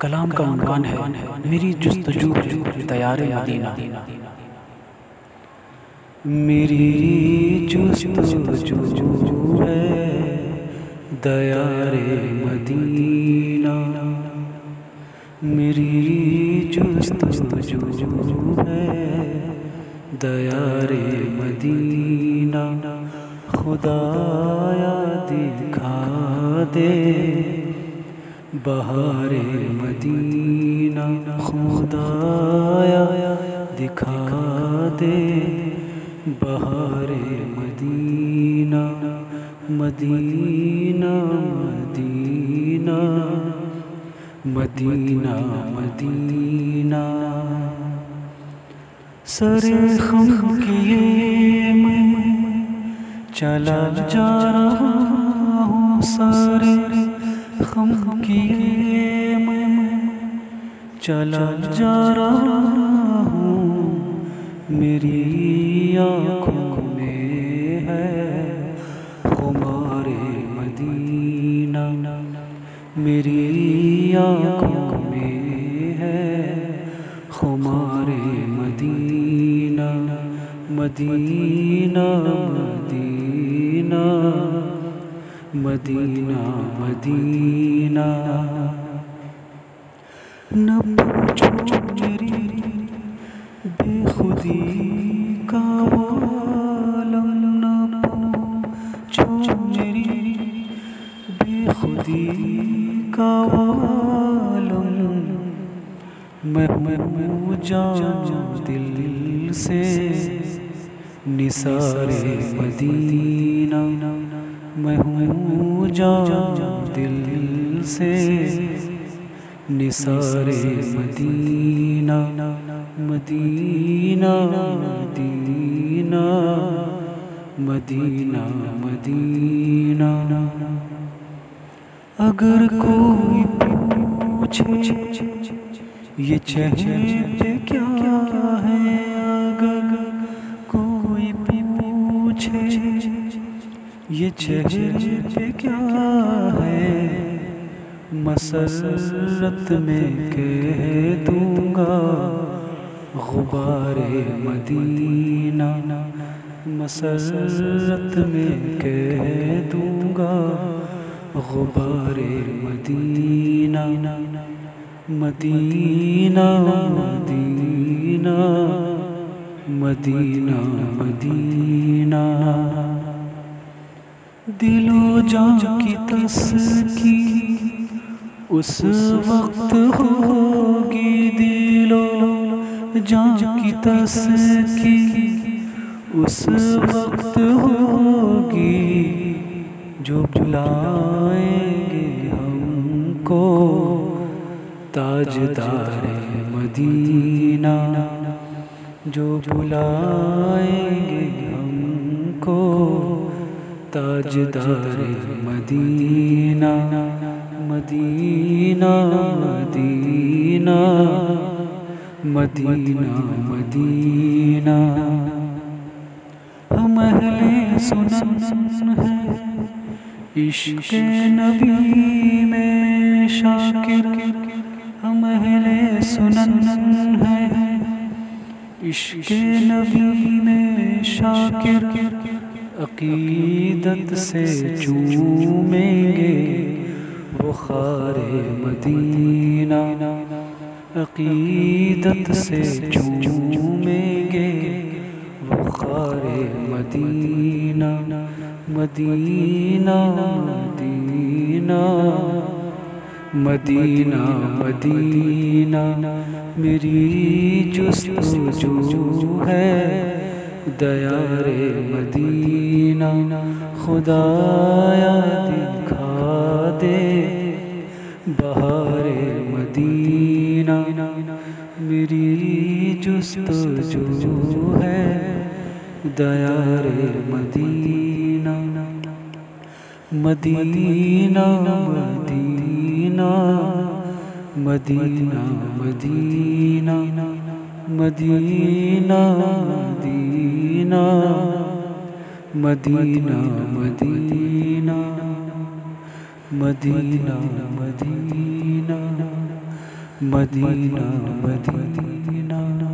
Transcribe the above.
कलाम का उन्वान है मेरी जुस्तजू तैयार मदीना मेरी जुस्तजू है दयारे मदीना मेरी जुस्तजू है दयारे मदीना, खुदाया दिखा दे। बहारे मदीना, खुदाया दिखा दे। बहारे Medina Medina Medina Medina Medina. सरे खम किए मैं चला जा रहा हूँ सारे खम किए मैं चला जा रहा हूँ। मेरी आँखों में है खुमारे मदीना। मेरी आँखों Medina Medina Medina Medina Medina. न पूछो मेरी बेखुदी का वालम न पूछो मेरी बेखुदी का वालम मैं मैं जाऊँ दिल से निसारे मदीना। मैं हूँ जाऊँ दिल से निसारे Medina. Medina Medina Medina Medina. अगर कोई पूछे ये चेहरे क्या है अगर कोई भी पूछे? ये चेहरे क्या है? मसरत में कह दूँगा गुबारे मदीना। मसरत में कह दूँगा गुबारे Medina. Medina Medina Medina Medina. दिलो जा की तस्की, उस वक्त होगी दिलो जा की तस्की, उस वक्त होगी जो बुलाएँगे हमको। ताजदार मदीना, जो बुलाएँगे हमको। ताजदार Medina Medina Medina Medina Medina. हम अहले सुन है, इश्क नबी में शाकिर। हम अहले सुनन है। इश्क नबी में शाकिर अकीदत से चूमेंगे बुखारे मदीना। अकीदत से चूमेंगे बुखारे Medina. Medina Medina. Medina Medina, मेरी जुस्तजू है। दयारे मदीना, खुदाया दिखा दे। बहारे मदीना, मेरी जुस्तजू है। Diyar-e Medina Medina Medina. Medina Medina Medina Medina Medina Medina Medina Medina Medina Medina